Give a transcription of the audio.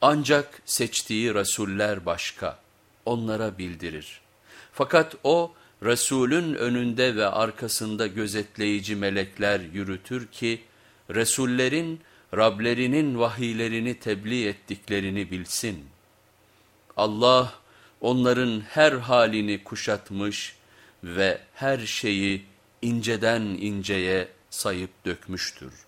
Ancak seçtiği rasuller başka, onlara bildirir. Fakat o, Resulün önünde ve arkasında gözetleyici melekler yürütür ki, Resullerin Rablerinin vahiylerini tebliğ ettiklerini bilsin. Allah onların her halini kuşatmış ve her şeyi inceden inceye sayıp dökmüştür.